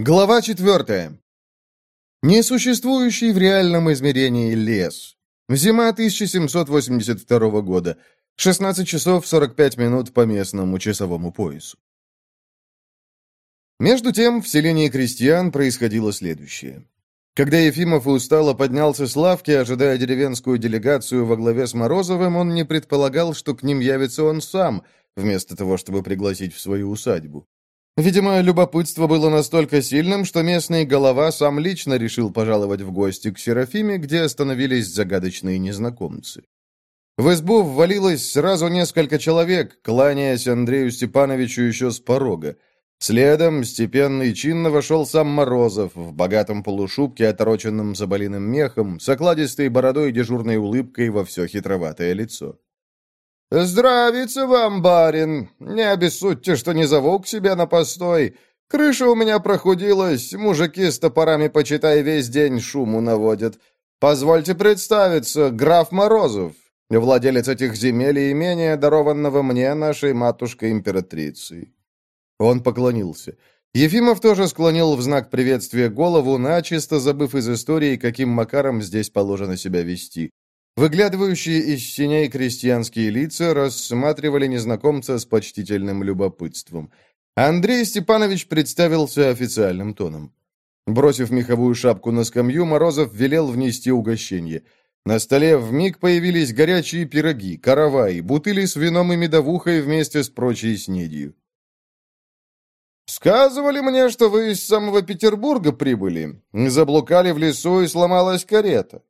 Глава четвертая. Несуществующий в реальном измерении лес. Зима 1782 года. 16 часов 45 минут по местному часовому поясу. Между тем, в селении крестьян происходило следующее. Когда Ефимов устало поднялся с лавки, ожидая деревенскую делегацию во главе с Морозовым, он не предполагал, что к ним явится он сам, вместо того, чтобы пригласить в свою усадьбу. Видимо, любопытство было настолько сильным, что местный голова сам лично решил пожаловать в гости к Серафиме, где остановились загадочные незнакомцы. В избу ввалилось сразу несколько человек, кланяясь Андрею Степановичу еще с порога. Следом, степенно и чинно вошел сам Морозов, в богатом полушубке, отороченном заболиным мехом, с окладистой бородой и дежурной улыбкой во все хитроватое лицо. «Здравица вам, барин! Не обессудьте, что не зову к себе на постой. Крыша у меня прохудилась, мужики с топорами, почитай, весь день шуму наводят. Позвольте представиться, граф Морозов, владелец этих земель и имения, дарованного мне нашей матушкой-императрицей». Он поклонился. Ефимов тоже склонил в знак приветствия голову, начисто забыв из истории, каким макаром здесь положено себя вести. Выглядывающие из синей крестьянские лица рассматривали незнакомца с почтительным любопытством. Андрей Степанович представился официальным тоном. Бросив меховую шапку на скамью, Морозов велел внести угощение. На столе вмиг появились горячие пироги, караваи, бутыли с вином и медовухой вместе с прочей снедью. «Сказывали мне, что вы из самого Петербурга прибыли. Заблукали в лесу и сломалась карета.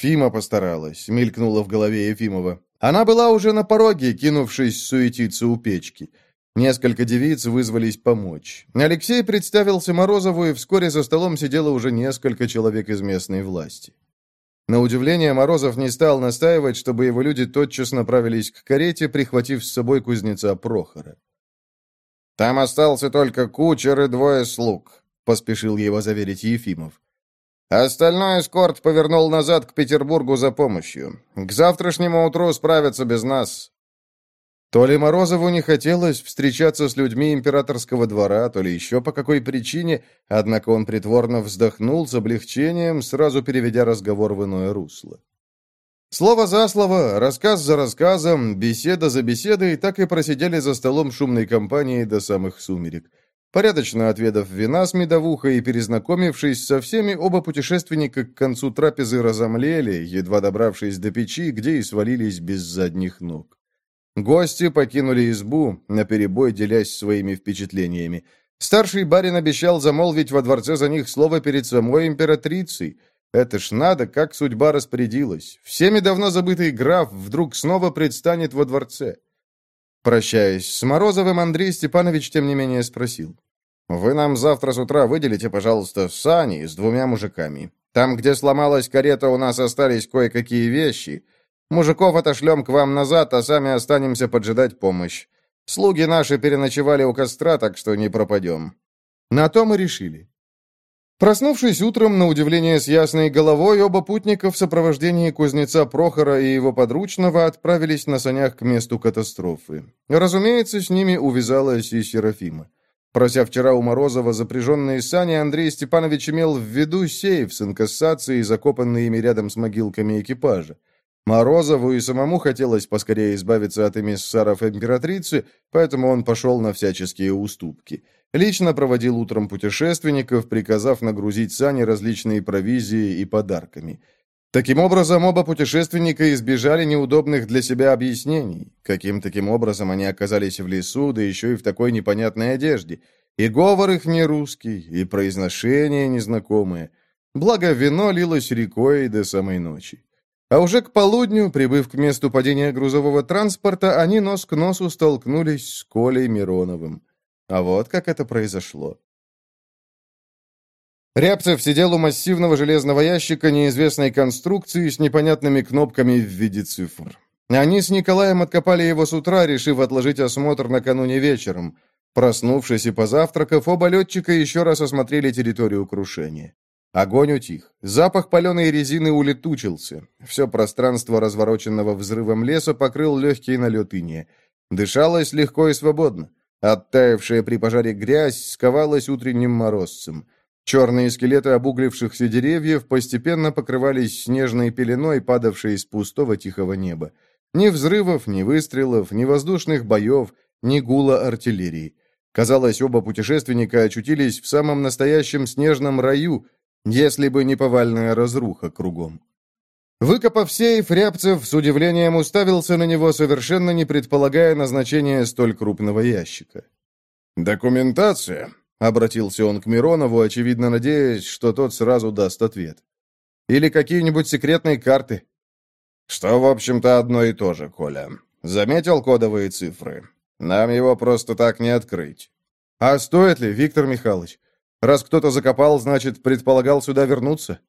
Фима постаралась, мелькнула в голове Ефимова. Она была уже на пороге, кинувшись суетиться у печки. Несколько девиц вызвались помочь. Алексей представился Морозову, и вскоре за столом сидело уже несколько человек из местной власти. На удивление, Морозов не стал настаивать, чтобы его люди тотчас направились к карете, прихватив с собой кузнеца Прохора. «Там остался только кучер и двое слуг», — поспешил его заверить Ефимов. Остальной эскорт повернул назад к Петербургу за помощью. К завтрашнему утру справятся без нас. То ли Морозову не хотелось встречаться с людьми императорского двора, то ли еще по какой причине, однако он притворно вздохнул с облегчением, сразу переведя разговор в иное русло. Слово за слово, рассказ за рассказом, беседа за беседой так и просидели за столом шумной компании до самых сумерек. Порядочно отведав вина с медовухой и перезнакомившись со всеми, оба путешественника к концу трапезы разомлели, едва добравшись до печи, где и свалились без задних ног. Гости покинули избу, наперебой делясь своими впечатлениями. Старший барин обещал замолвить во дворце за них слово перед самой императрицей. Это ж надо, как судьба распорядилась. Всеми давно забытый граф вдруг снова предстанет во дворце. Прощаясь с Морозовым, Андрей Степанович, тем не менее, спросил. «Вы нам завтра с утра выделите, пожалуйста, сани с двумя мужиками. Там, где сломалась карета, у нас остались кое-какие вещи. Мужиков отошлем к вам назад, а сами останемся поджидать помощь. Слуги наши переночевали у костра, так что не пропадем». На то мы решили. Проснувшись утром, на удивление с ясной головой, оба путника в сопровождении кузнеца Прохора и его подручного отправились на санях к месту катастрофы. Разумеется, с ними увязалась и Серафима. Прося вчера у Морозова запряженные сани, Андрей Степанович имел в виду сейф с инкассацией, закопанный ими рядом с могилками экипажа. Морозову и самому хотелось поскорее избавиться от эмиссаров императрицы, поэтому он пошел на всяческие уступки. Лично проводил утром путешественников, приказав нагрузить сани различные провизии и подарками. Таким образом, оба путешественника избежали неудобных для себя объяснений. Каким таким образом они оказались в лесу, да еще и в такой непонятной одежде. И говор их не русский, и произношение незнакомое. Благо, вино лилось рекой до самой ночи. А уже к полудню, прибыв к месту падения грузового транспорта, они нос к носу столкнулись с Колей Мироновым. А вот как это произошло. Рябцев сидел у массивного железного ящика неизвестной конструкции с непонятными кнопками в виде цифр. Они с Николаем откопали его с утра, решив отложить осмотр накануне вечером. Проснувшись и позавтракав, оба летчика еще раз осмотрели территорию крушения. Огонь утих. Запах паленой резины улетучился. Все пространство развороченного взрывом леса покрыл легкий налет иния. Дышалось легко и свободно. Оттаившая при пожаре грязь сковалась утренним морозцем. Черные скелеты обуглившихся деревьев постепенно покрывались снежной пеленой, падавшей из пустого тихого неба. Ни взрывов, ни выстрелов, ни воздушных боев, ни гула артиллерии. Казалось, оба путешественника очутились в самом настоящем снежном раю, если бы не повальная разруха кругом. Выкопав сейф, Рябцев с удивлением уставился на него, совершенно не предполагая назначения столь крупного ящика. «Документация?» — обратился он к Миронову, очевидно надеясь, что тот сразу даст ответ. «Или какие-нибудь секретные карты?» «Что, в общем-то, одно и то же, Коля. Заметил кодовые цифры? Нам его просто так не открыть». «А стоит ли, Виктор Михайлович? Раз кто-то закопал, значит, предполагал сюда вернуться?»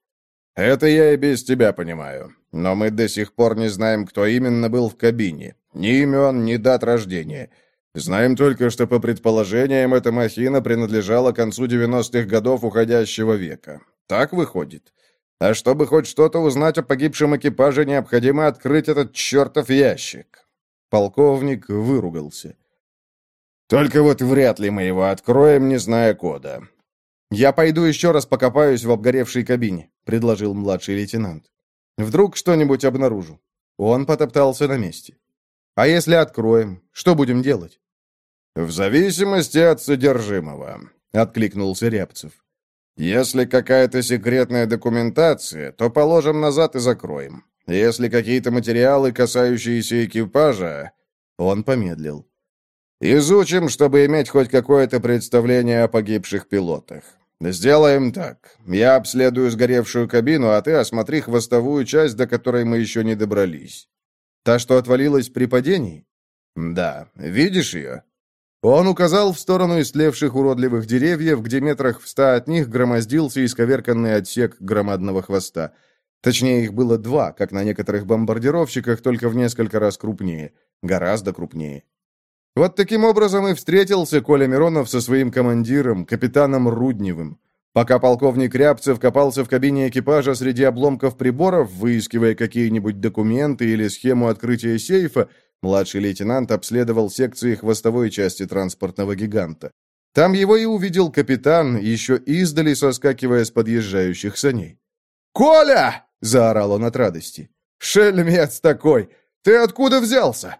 «Это я и без тебя понимаю. Но мы до сих пор не знаем, кто именно был в кабине. Ни имен, ни дат рождения. Знаем только, что по предположениям эта махина принадлежала концу 90-х годов уходящего века. Так выходит. А чтобы хоть что-то узнать о погибшем экипаже, необходимо открыть этот чертов ящик». Полковник выругался. «Только вот вряд ли мы его откроем, не зная кода. «Я пойду еще раз покопаюсь в обгоревшей кабине», — предложил младший лейтенант. «Вдруг что-нибудь обнаружу». Он потоптался на месте. «А если откроем, что будем делать?» «В зависимости от содержимого», — откликнулся Рябцев. «Если какая-то секретная документация, то положим назад и закроем. Если какие-то материалы, касающиеся экипажа...» Он помедлил. Изучим, чтобы иметь хоть какое-то представление о погибших пилотах. Сделаем так. Я обследую сгоревшую кабину, а ты осмотри хвостовую часть, до которой мы еще не добрались. Та, что отвалилась при падении? Да. Видишь ее? Он указал в сторону истлевших уродливых деревьев, где метрах в ста от них громоздился исковерканный отсек громадного хвоста. Точнее, их было два, как на некоторых бомбардировщиках, только в несколько раз крупнее. Гораздо крупнее. Вот таким образом и встретился Коля Миронов со своим командиром, капитаном Рудневым. Пока полковник Рябцев копался в кабине экипажа среди обломков приборов, выискивая какие-нибудь документы или схему открытия сейфа, младший лейтенант обследовал секции хвостовой части транспортного гиганта. Там его и увидел капитан, еще издали соскакивая с подъезжающих саней. «Коля!» — заорал он от радости. «Шельмец такой! Ты откуда взялся?»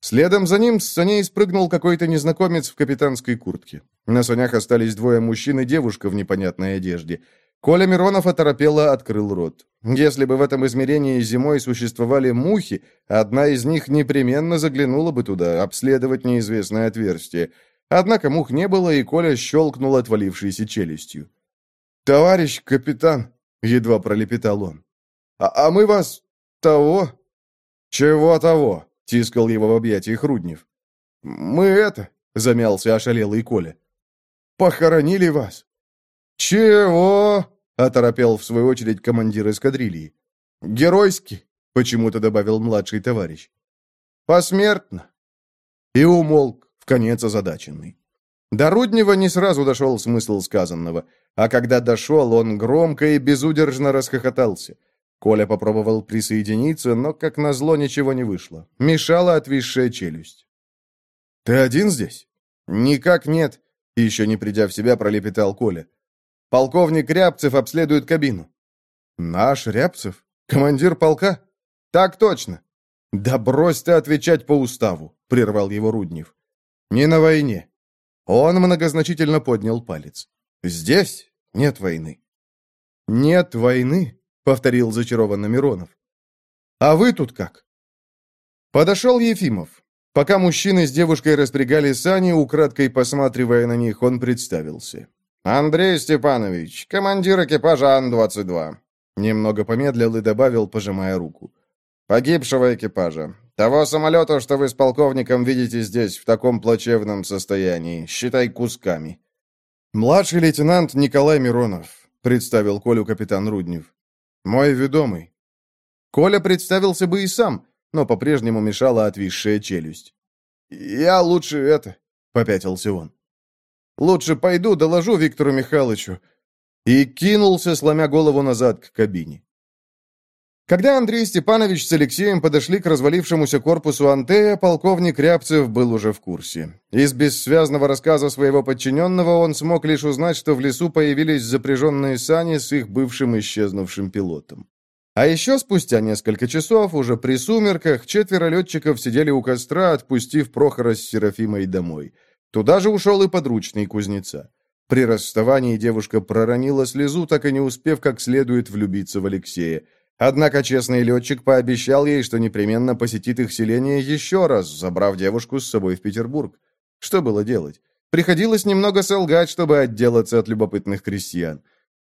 Следом за ним с саней спрыгнул какой-то незнакомец в капитанской куртке. На санях остались двое мужчин и девушка в непонятной одежде. Коля Миронов оторопело открыл рот. Если бы в этом измерении зимой существовали мухи, одна из них непременно заглянула бы туда, обследовать неизвестное отверстие. Однако мух не было, и Коля щелкнул отвалившейся челюстью. «Товарищ капитан!» — едва пролепетал он. «А, а мы вас... того...» «Чего того?» — тискал его в объятиях Руднев. «Мы это...» — замялся ошалелый Коля. «Похоронили вас». «Чего?» — оторопел в свою очередь командир эскадрильи. «Геройски», — почему-то добавил младший товарищ. «Посмертно». И умолк, в конец озадаченный. До Руднева не сразу дошел смысл сказанного, а когда дошел, он громко и безудержно расхохотался — Коля попробовал присоединиться, но, как назло, ничего не вышло. Мешала отвисшая челюсть. «Ты один здесь?» «Никак нет», — еще не придя в себя, пролепетал Коля. «Полковник Рябцев обследует кабину». «Наш Рябцев? Командир полка?» «Так точно». «Да брось ты отвечать по уставу», — прервал его Руднев. «Не на войне». Он многозначительно поднял палец. «Здесь нет войны». «Нет войны?» — повторил зачарованно Миронов. «А вы тут как?» Подошел Ефимов. Пока мужчины с девушкой распрягали сани, украдкой посматривая на них, он представился. «Андрей Степанович, командир экипажа Ан-22». Немного помедлил и добавил, пожимая руку. «Погибшего экипажа. Того самолета, что вы с полковником видите здесь в таком плачевном состоянии. Считай кусками». «Младший лейтенант Николай Миронов», — представил Колю капитан Руднев. «Мой ведомый». Коля представился бы и сам, но по-прежнему мешала отвисшая челюсть. «Я лучше это...» — попятился он. «Лучше пойду, доложу Виктору Михайловичу». И кинулся, сломя голову назад к кабине. Когда Андрей Степанович с Алексеем подошли к развалившемуся корпусу Антея, полковник Рябцев был уже в курсе. Из бессвязного рассказа своего подчиненного он смог лишь узнать, что в лесу появились запряженные сани с их бывшим исчезнувшим пилотом. А еще спустя несколько часов, уже при сумерках, четверо летчиков сидели у костра, отпустив Прохора с Серафимой домой. Туда же ушел и подручный кузнеца. При расставании девушка проронила слезу, так и не успев как следует влюбиться в Алексея. Однако честный летчик пообещал ей, что непременно посетит их селение еще раз, забрав девушку с собой в Петербург. Что было делать? Приходилось немного солгать, чтобы отделаться от любопытных крестьян.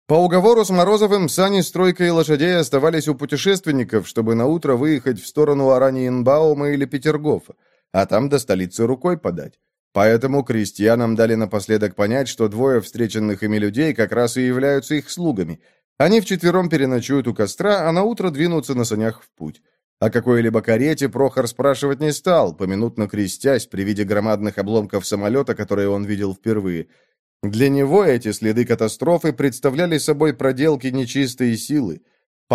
По уговору с Морозовым сани с тройкой лошадей оставались у путешественников, чтобы наутро выехать в сторону Араниенбаума или Петергофа, а там до столицы рукой подать. Поэтому крестьянам дали напоследок понять, что двое встреченных ими людей как раз и являются их слугами, они вчетвером переночуют у костра, а на утро двинутся на санях в путь. О какой-либо карете Прохор спрашивать не стал, поминутно крестясь при виде громадных обломков самолета, которые он видел впервые. Для него эти следы катастрофы представляли собой проделки нечистой силы.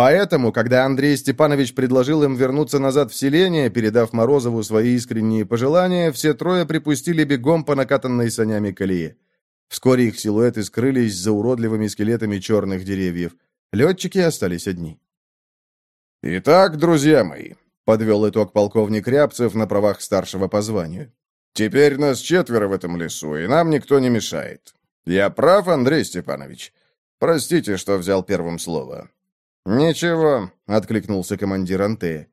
Поэтому, когда Андрей Степанович предложил им вернуться назад в селение, передав Морозову свои искренние пожелания, все трое припустили бегом по накатанной санями колее. Вскоре их силуэты скрылись за уродливыми скелетами черных деревьев. Летчики остались одни. «Итак, друзья мои», — подвел итог полковник Рябцев на правах старшего по званию. «Теперь нас четверо в этом лесу, и нам никто не мешает. Я прав, Андрей Степанович? Простите, что взял первым слово». «Ничего», — откликнулся командир Антея.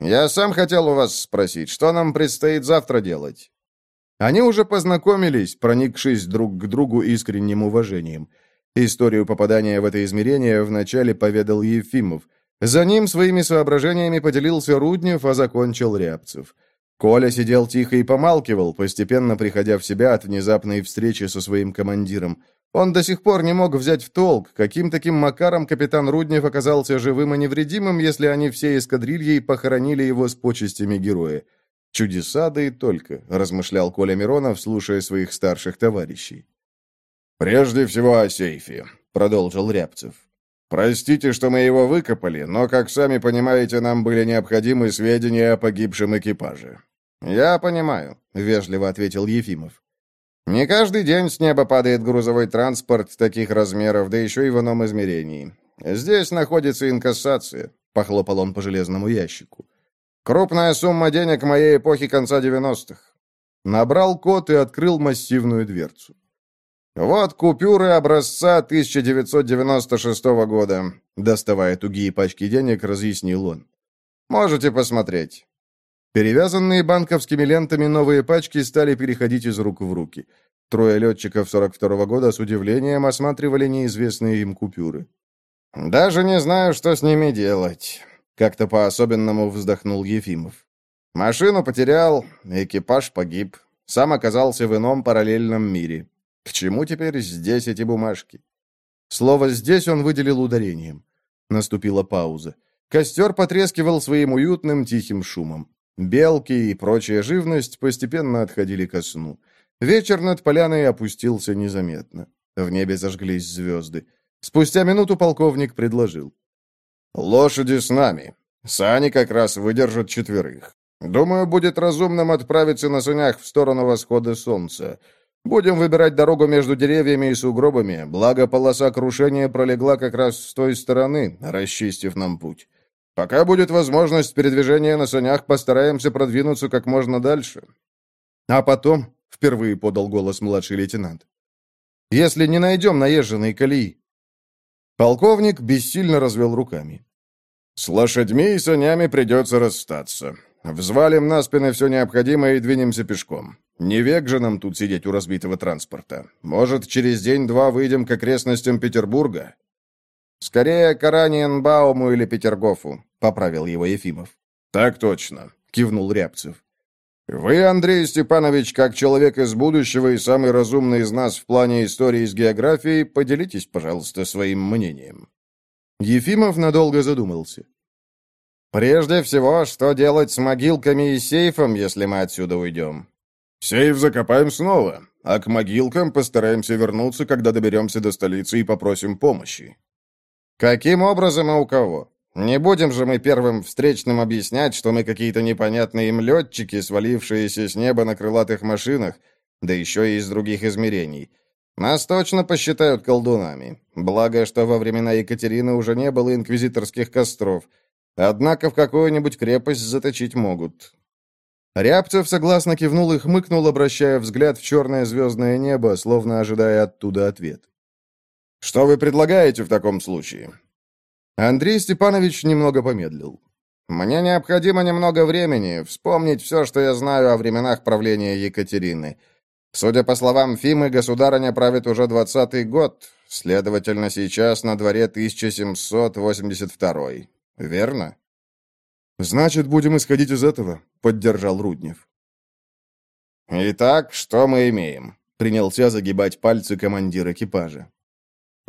«Я сам хотел у вас спросить, что нам предстоит завтра делать?» Они уже познакомились, проникшись друг к другу искренним уважением. Историю попадания в это измерение вначале поведал Ефимов. За ним своими соображениями поделился Руднев, а закончил Рябцев. Коля сидел тихо и помалкивал, постепенно приходя в себя от внезапной встречи со своим командиром. Он до сих пор не мог взять в толк, каким таким макаром капитан Руднев оказался живым и невредимым, если они всей эскадрильей похоронили его с почестями героя. Чудеса, да и только, размышлял Коля Миронов, слушая своих старших товарищей. «Прежде всего о сейфе», — продолжил Рябцев. «Простите, что мы его выкопали, но, как сами понимаете, нам были необходимы сведения о погибшем экипаже». «Я понимаю», — вежливо ответил Ефимов. «Не каждый день с неба падает грузовой транспорт таких размеров, да еще и в ином измерении. Здесь находится инкассация», — похлопал он по железному ящику. Крупная сумма денег моей эпохи конца 90-х. Набрал код и открыл массивную дверцу. Вот купюры образца 1996 года. Доставая тугие пачки денег, разъяснил он. Можете посмотреть. Перевязанные банковскими лентами новые пачки стали переходить из рук в руки. Трое летчиков 42-го года с удивлением осматривали неизвестные им купюры. «Даже не знаю, что с ними делать. Как-то по-особенному вздохнул Ефимов. Машину потерял, экипаж погиб. Сам оказался в ином параллельном мире. К чему теперь здесь эти бумажки? Слово «здесь» он выделил ударением. Наступила пауза. Костер потрескивал своим уютным тихим шумом. Белки и прочая живность постепенно отходили ко сну. Вечер над поляной опустился незаметно. В небе зажглись звезды. Спустя минуту полковник предложил. «Лошади с нами. Сани как раз выдержат четверых. Думаю, будет разумным отправиться на санях в сторону восхода солнца. Будем выбирать дорогу между деревьями и сугробами, благо полоса крушения пролегла как раз с той стороны, расчистив нам путь. Пока будет возможность передвижения на санях, постараемся продвинуться как можно дальше. А потом, — впервые подал голос младший лейтенант, — если не найдем наезженной колеи, Полковник бессильно развел руками. «С лошадьми и санями придется расстаться. Взвалим на спины все необходимое и двинемся пешком. Не век же нам тут сидеть у разбитого транспорта. Может, через день-два выйдем к окрестностям Петербурга?» «Скорее к Араньенбауму или Петергофу», — поправил его Ефимов. «Так точно», — кивнул Рябцев. «Вы, Андрей Степанович, как человек из будущего и самый разумный из нас в плане истории с географией, поделитесь, пожалуйста, своим мнением». Ефимов надолго задумался. «Прежде всего, что делать с могилками и сейфом, если мы отсюда уйдем?» «Сейф закопаем снова, а к могилкам постараемся вернуться, когда доберемся до столицы и попросим помощи». «Каким образом и у кого? Не будем же мы первым встречным объяснять, что мы какие-то непонятные им летчики, свалившиеся с неба на крылатых машинах, да еще и из других измерений. Нас точно посчитают колдунами. Благо, что во времена Екатерины уже не было инквизиторских костров. Однако в какую-нибудь крепость заточить могут. Рябцев согласно кивнул и хмыкнул, обращая взгляд в черное звездное небо, словно ожидая оттуда ответ. «Что вы предлагаете в таком случае?» Андрей Степанович немного помедлил. «Мне необходимо немного времени вспомнить все, что я знаю о временах правления Екатерины. Судя по словам Фимы, государыня правит уже двадцатый год, следовательно, сейчас на дворе 1782. Верно?» «Значит, будем исходить из этого», — поддержал Руднев. «Итак, что мы имеем?» — принялся загибать пальцы командир экипажа.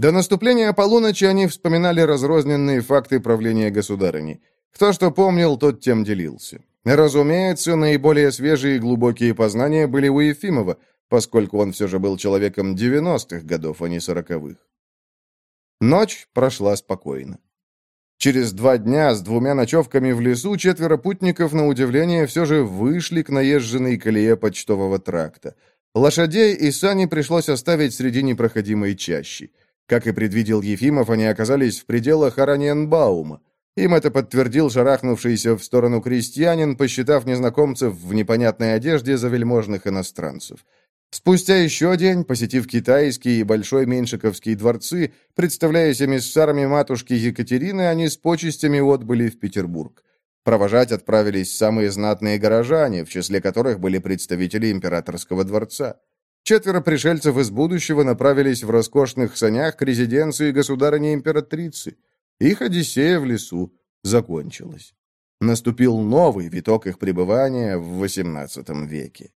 До наступления полуночи они вспоминали разрозненные факты правления государыни. Кто что помнил, тот тем делился. Разумеется, наиболее свежие и глубокие познания были у Ефимова, поскольку он все же был человеком 90-х годов, а не 40-х. Ночь прошла спокойно. Через два дня с двумя ночевками в лесу четверо путников, на удивление, все же вышли к наезженной колее почтового тракта. Лошадей и сани пришлось оставить среди непроходимой чащи. Как и предвидел Ефимов, они оказались в пределах Араньенбаума. Им это подтвердил шарахнувшийся в сторону крестьянин, посчитав незнакомцев в непонятной одежде за вельможных иностранцев. Спустя еще день, посетив китайский и Большой Меньшиковский дворцы, представляясь эмиссарами матушки Екатерины, они с почестями отбыли в Петербург. Провожать отправились самые знатные горожане, в числе которых были представители императорского дворца. Четверо пришельцев из будущего направились в роскошных санях к резиденции государыни-императрицы. Их Одиссея в лесу закончилась. Наступил новый виток их пребывания в XVIII веке.